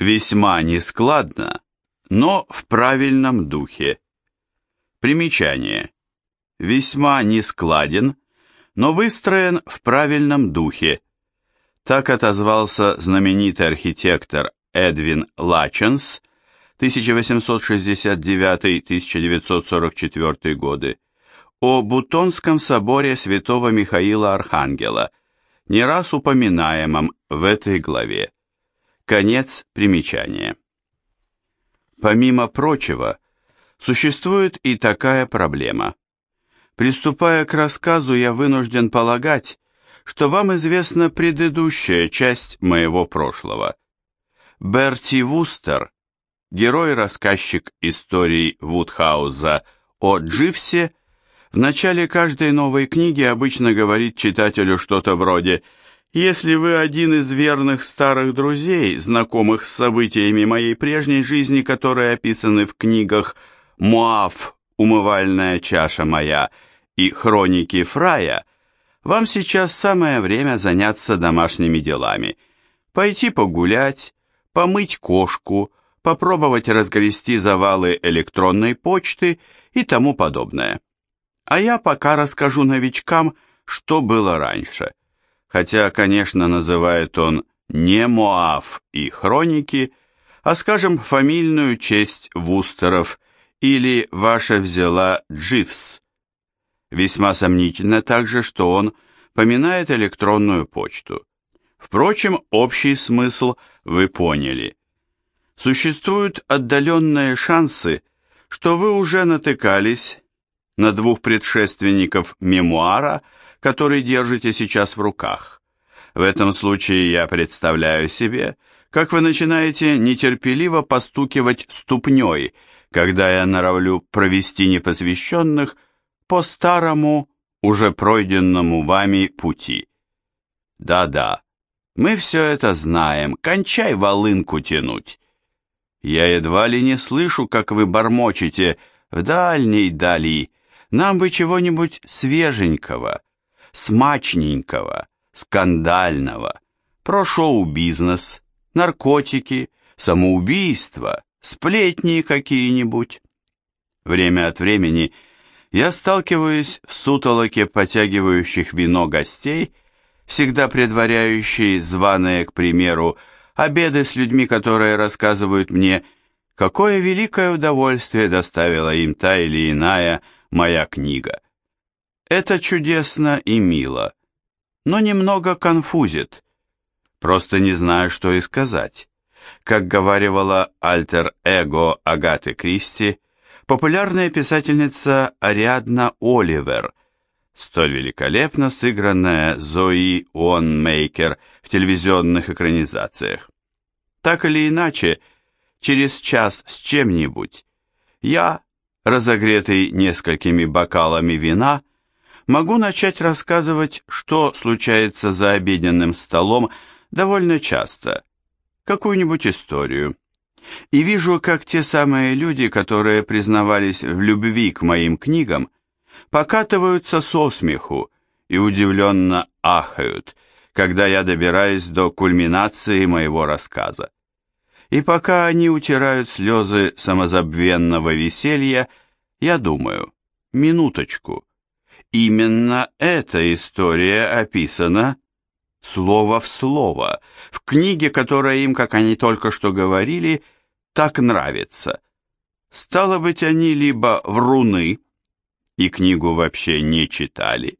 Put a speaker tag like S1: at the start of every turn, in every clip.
S1: Весьма нескладно, но в правильном духе. Примечание. Весьма нескладен, но выстроен в правильном духе. Так отозвался знаменитый архитектор Эдвин Лаченс 1869-1944 годы о Бутонском соборе святого Михаила Архангела, не раз упоминаемом в этой главе. Конец примечания. Помимо прочего, существует и такая проблема. Приступая к рассказу, я вынужден полагать, что вам известна предыдущая часть моего прошлого. Берти Вустер, герой-рассказчик историй Вудхауза о Дживсе, в начале каждой новой книги обычно говорит читателю что-то вроде «Если вы один из верных старых друзей, знакомых с событиями моей прежней жизни, которые описаны в книгах «Муав. Умывальная чаша моя» и «Хроники Фрая», вам сейчас самое время заняться домашними делами, пойти погулять, помыть кошку, попробовать разгрести завалы электронной почты и тому подобное. А я пока расскажу новичкам, что было раньше. Хотя, конечно, называет он не Моав и Хроники, а, скажем, фамильную честь Вустеров или «Ваша взяла Дживс». Весьма сомнительно также, что он поминает электронную почту. Впрочем, общий смысл вы поняли. Существуют отдаленные шансы, что вы уже натыкались на двух предшественников мемуара, который держите сейчас в руках. В этом случае я представляю себе, как вы начинаете нетерпеливо постукивать ступней, когда я норовлю провести непосвященных по старому, уже пройденному вами пути. Да-да, мы все это знаем, кончай волынку тянуть. Я едва ли не слышу, как вы бормочете в дальней дали, нам бы чего-нибудь свеженького, смачненького, скандального, про шоу-бизнес, наркотики, самоубийство, сплетни какие-нибудь. Время от времени я сталкиваюсь в сутолоке потягивающих вино гостей, всегда предваряющие званые, к примеру, обеды с людьми, которые рассказывают мне, какое великое удовольствие доставила им та или иная моя книга. Это чудесно и мило, но немного конфузит. Просто не знаю, что и сказать. Как говаривала альтер-эго Агаты Кристи, популярная писательница Ариадна Оливер, столь великолепно сыгранная Зои Уонмейкер в телевизионных экранизациях. Так или иначе, через час с чем-нибудь я, разогретый несколькими бокалами вина, могу начать рассказывать, что случается за обеденным столом довольно часто, какую-нибудь историю. И вижу, как те самые люди, которые признавались в любви к моим книгам, покатываются со смеху и удивленно ахают, когда я добираюсь до кульминации моего рассказа. И пока они утирают слезы самозабвенного веселья, я думаю, минуточку, именно эта история описана слово в слово. В книге, которая им, как они только что говорили, так нравится. Стало быть, они либо вруны, и книгу вообще не читали,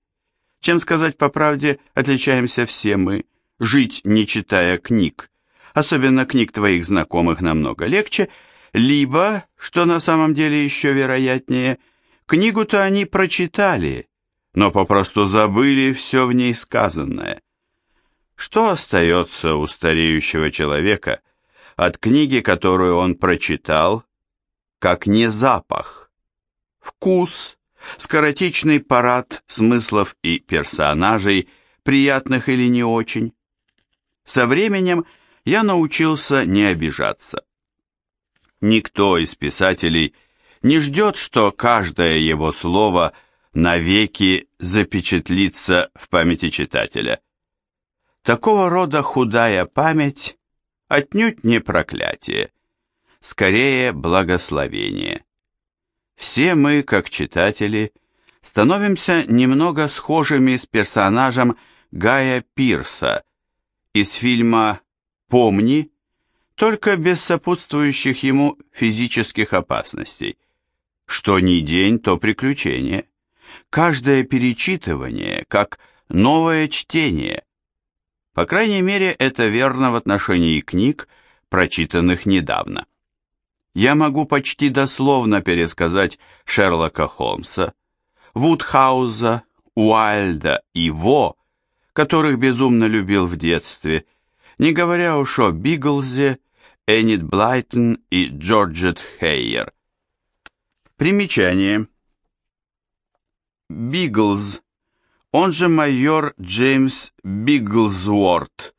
S1: чем сказать по правде, отличаемся все мы, жить не читая книг, особенно книг твоих знакомых намного легче, либо, что на самом деле еще вероятнее, книгу-то они прочитали, но попросту забыли все в ней сказанное. Что остается у стареющего человека от книги, которую он прочитал, как не запах, вкус, скоротечный парад смыслов и персонажей, приятных или не очень? Со временем – я научился не обижаться. Никто из писателей не ждет, что каждое его слово навеки запечатлится в памяти читателя. Такого рода худая память отнюдь не проклятие, скорее благословение. Все мы, как читатели, становимся немного схожими с персонажем Гая Пирса из фильма «Помни», только без сопутствующих ему физических опасностей. Что ни день, то приключение. Каждое перечитывание, как новое чтение. По крайней мере, это верно в отношении книг, прочитанных недавно. Я могу почти дословно пересказать Шерлока Холмса, Вудхауза, Уайльда и Во, которых безумно любил в детстве, не говоря уж о Биглзе, Эннет Блайтон и Джорджет Хейер. Примечание. Биглз, он же майор Джеймс Биглзворт,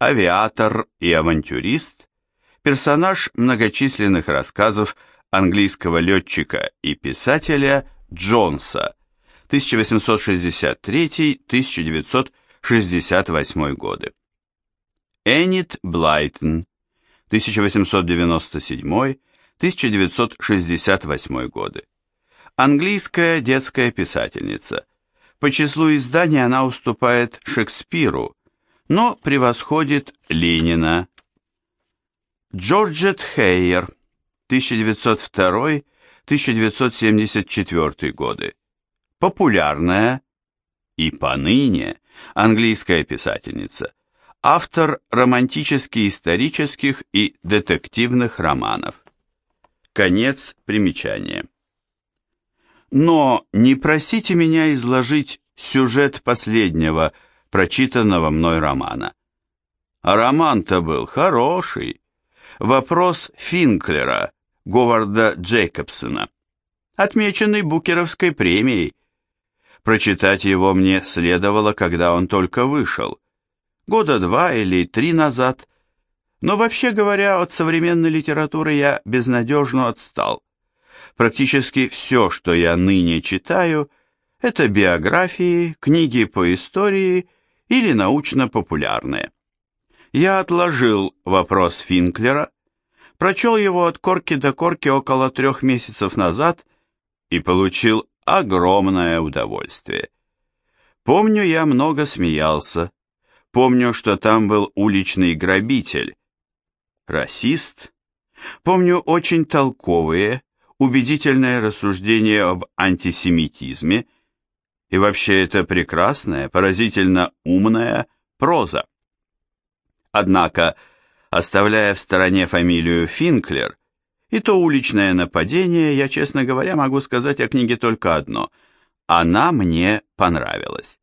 S1: авиатор и авантюрист, персонаж многочисленных рассказов английского летчика и писателя Джонса. 1863-1968 годы. Эннет Блайтон. 1897-1968 годы. Английская детская писательница. По числу изданий она уступает Шекспиру, но превосходит Ленина. Джорджет Хейер 1902 1974 годы. Популярная и поныне английская писательница, автор романтически-исторических и детективных романов. Конец примечания. Но не просите меня изложить сюжет последнего, прочитанного мной романа. А роман-то был хороший. Вопрос Финклера – Говарда Джейкобсона, отмеченный Букеровской премией. Прочитать его мне следовало, когда он только вышел, года два или три назад, но вообще говоря, от современной литературы я безнадежно отстал. Практически все, что я ныне читаю, это биографии, книги по истории или научно-популярные. Я отложил вопрос Финклера, прочел его от корки до корки около трех месяцев назад и получил огромное удовольствие. Помню, я много смеялся. Помню, что там был уличный грабитель. Расист. Помню очень толковые, убедительное рассуждение об антисемитизме. И вообще это прекрасная, поразительно умная проза. Однако, Оставляя в стороне фамилию Финклер и то уличное нападение, я, честно говоря, могу сказать о книге только одно. Она мне понравилась.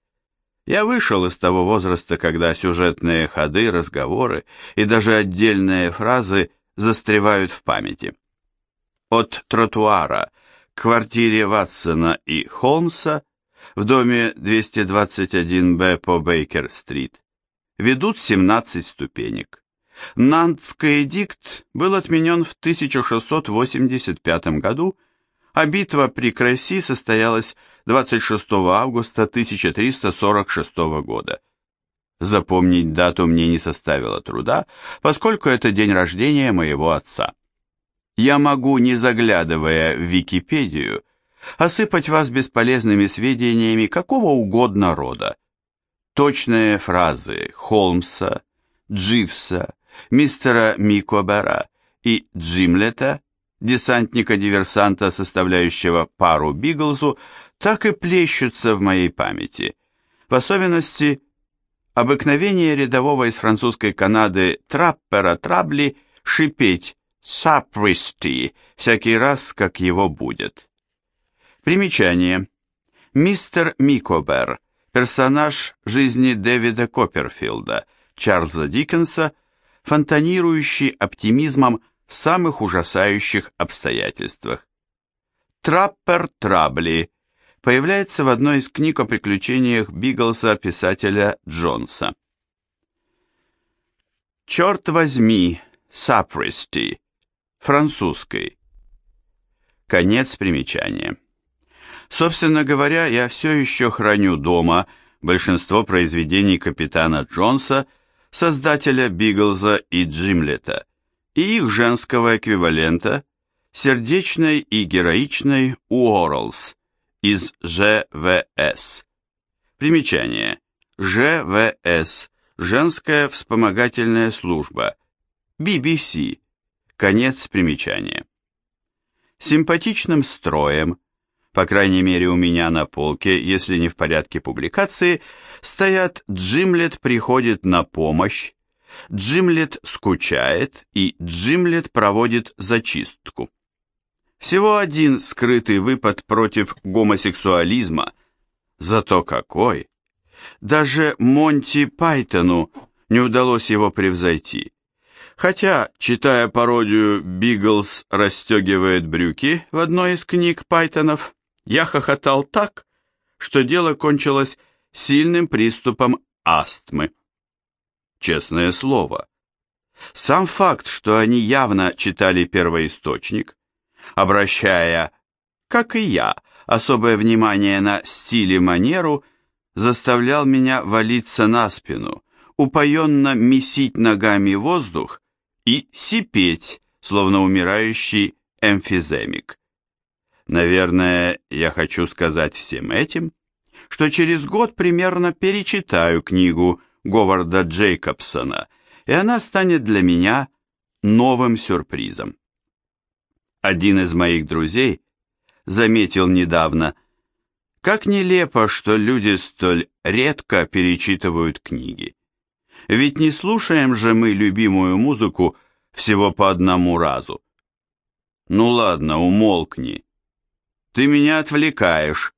S1: Я вышел из того возраста, когда сюжетные ходы, разговоры и даже отдельные фразы застревают в памяти. От тротуара к квартире Ватсона и Холмса в доме 221-Б по Бейкер-стрит ведут 17 ступенек. Нантский эдикт был отменен в 1685 году, а битва при Креси состоялась 26 августа 1346 года. Запомнить дату мне не составило труда, поскольку это день рождения моего отца. Я могу, не заглядывая в Википедию, осыпать вас бесполезными сведениями какого угодно рода. Точные фразы Холмса, Дживса, мистера Микобера и Джимлета, десантника-диверсанта, составляющего пару Биглзу, так и плещутся в моей памяти. В особенности обыкновение рядового из французской Канады траппера Трабли шипеть «сапристи» всякий раз, как его будет. Примечание. Мистер Микобер, персонаж жизни Дэвида Копперфилда, Чарльза Диккенса – фонтанирующий оптимизмом в самых ужасающих обстоятельствах. Траппер Трабли появляется в одной из книг о приключениях Биглса писателя Джонса. «Черт возьми, Сапристи», французской. Конец примечания. Собственно говоря, я все еще храню дома большинство произведений капитана Джонса, создателя Биглза и Джимлета, и их женского эквивалента, сердечной и героичной Уорлс из ЖВС. Примечание. ЖВС. Женская вспомогательная служба. BBC. Конец примечания. Симпатичным строем, по крайней мере у меня на полке, если не в порядке публикации, стоят «Джимлет приходит на помощь», «Джимлет скучает» и «Джимлет проводит зачистку». Всего один скрытый выпад против гомосексуализма, зато какой! Даже Монти Пайтону не удалось его превзойти. Хотя, читая пародию «Биглс расстегивает брюки» в одной из книг Пайтонов, я хохотал так, что дело кончилось сильным приступом астмы. Честное слово. Сам факт, что они явно читали первоисточник, обращая, как и я, особое внимание на стиль и манеру, заставлял меня валиться на спину, упоенно месить ногами воздух и сипеть, словно умирающий эмфиземик. Наверное, я хочу сказать всем этим, что через год примерно перечитаю книгу Говарда Джейкобсона, и она станет для меня новым сюрпризом. Один из моих друзей заметил недавно, как нелепо, что люди столь редко перечитывают книги. Ведь не слушаем же мы любимую музыку всего по одному разу. Ну ладно, умолкни. Ты меня отвлекаешь.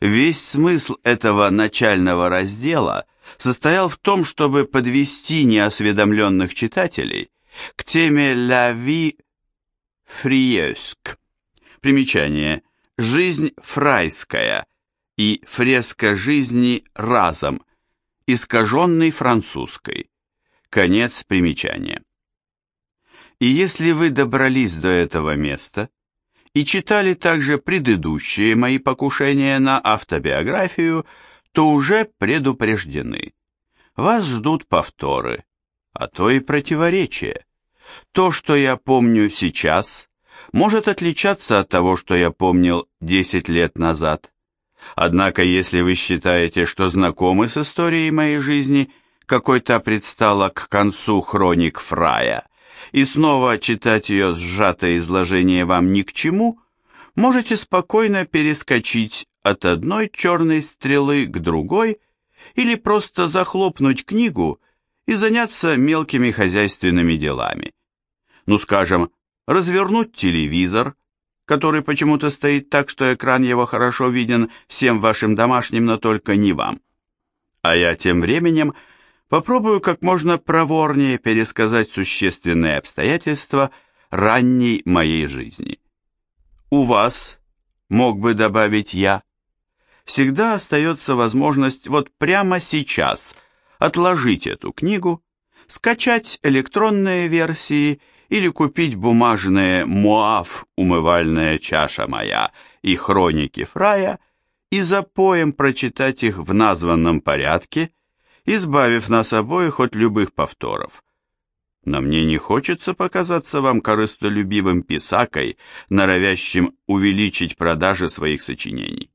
S1: Весь смысл этого начального раздела состоял в том, чтобы подвести неосведомленных читателей к теме «La vie фриеск». Примечание. «Жизнь фрайская» и «Фреска жизни разом», искаженный французской. Конец примечания. И если вы добрались до этого места и читали также предыдущие мои покушения на автобиографию, то уже предупреждены. Вас ждут повторы, а то и противоречия. То, что я помню сейчас, может отличаться от того, что я помнил 10 лет назад. Однако, если вы считаете, что знакомы с историей моей жизни, какой-то предстала к концу хроник Фрая, и снова читать ее сжатое изложение вам ни к чему, можете спокойно перескочить от одной черной стрелы к другой или просто захлопнуть книгу и заняться мелкими хозяйственными делами. Ну, скажем, развернуть телевизор – который почему-то стоит так, что экран его хорошо виден всем вашим домашним, но только не вам. А я тем временем попробую как можно проворнее пересказать существенные обстоятельства ранней моей жизни. У вас, мог бы добавить я, всегда остается возможность вот прямо сейчас отложить эту книгу, скачать электронные версии или купить бумажные «Моав, умывальная чаша моя» и «Хроники Фрая» и за поем прочитать их в названном порядке, избавив нас обоих от любых повторов. Но мне не хочется показаться вам корыстолюбивым писакой, норовящим увеличить продажи своих сочинений.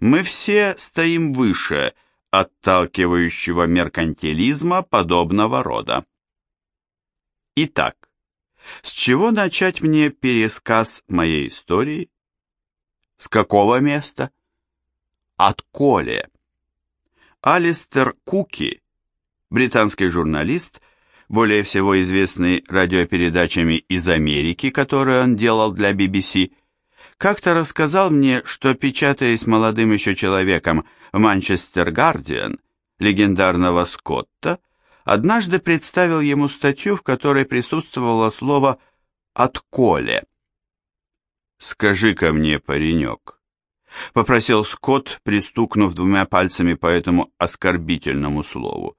S1: Мы все стоим выше отталкивающего меркантилизма подобного рода. Итак, с чего начать мне пересказ моей истории? С какого места? От Коле. Алистер Куки, британский журналист, более всего известный радиопередачами из Америки, которые он делал для BBC, как-то рассказал мне, что, печатаясь молодым еще человеком в «Манчестер Гардиан», легендарного Скотта, однажды представил ему статью, в которой присутствовало слово «отколе». «Скажи-ка мне, паренек», — попросил Скотт, пристукнув двумя пальцами по этому оскорбительному слову.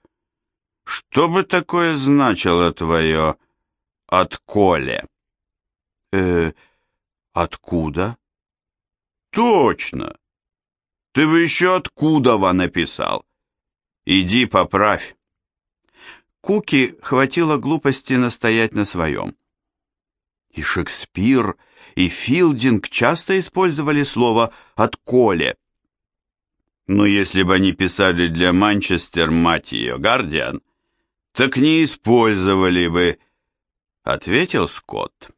S1: «Что бы такое значило твое «отколе»?» «Э, откуда?» «Точно! Ты бы еще откуда-во написал. Иди поправь». Куки хватило глупости настоять на своем. И Шекспир, и Филдинг часто использовали слово «отколе». Но если бы они писали для Манчестер, мать ее, Гардиан, так не использовали бы, ответил Скотт.